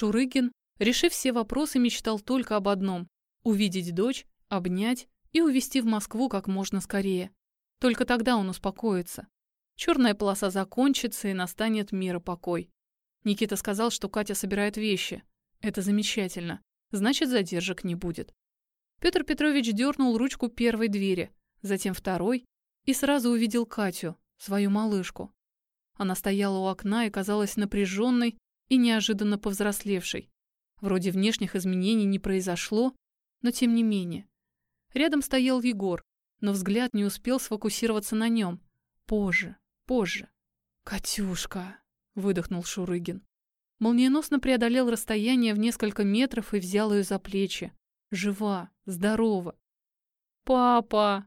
Шурыгин, решив все вопросы, мечтал только об одном – увидеть дочь, обнять и увезти в Москву как можно скорее. Только тогда он успокоится. Черная полоса закончится и настанет мир и покой. Никита сказал, что Катя собирает вещи. Это замечательно. Значит, задержек не будет. Петр Петрович дернул ручку первой двери, затем второй, и сразу увидел Катю, свою малышку. Она стояла у окна и казалась напряженной и неожиданно повзрослевшей. Вроде внешних изменений не произошло, но тем не менее. Рядом стоял Егор, но взгляд не успел сфокусироваться на нем. Позже, позже. «Катюшка!» — выдохнул Шурыгин. Молниеносно преодолел расстояние в несколько метров и взял ее за плечи. Жива, здорова. «Папа!»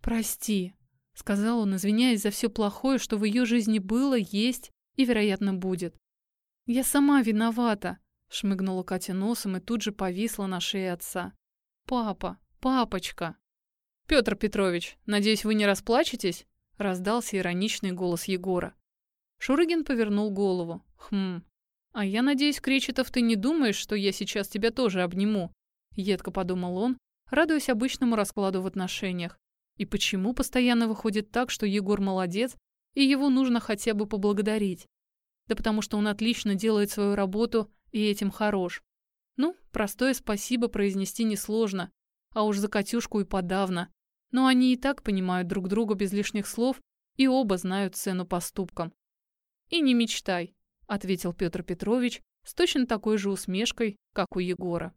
«Прости», — сказал он, извиняясь за все плохое, что в ее жизни было, есть и, вероятно, будет. «Я сама виновата», — шмыгнула Катя носом и тут же повисла на шее отца. «Папа, папочка!» «Петр Петрович, надеюсь, вы не расплачетесь?» — раздался ироничный голос Егора. Шурыгин повернул голову. «Хм. А я надеюсь, Кречетов, ты не думаешь, что я сейчас тебя тоже обниму?» Едко подумал он, радуясь обычному раскладу в отношениях. И почему постоянно выходит так, что Егор молодец, и его нужно хотя бы поблагодарить? Да потому что он отлично делает свою работу и этим хорош. Ну, простое спасибо произнести несложно, а уж за Катюшку и подавно. Но они и так понимают друг друга без лишних слов и оба знают цену поступкам. «И не мечтай», — ответил Петр Петрович с точно такой же усмешкой, как у Егора.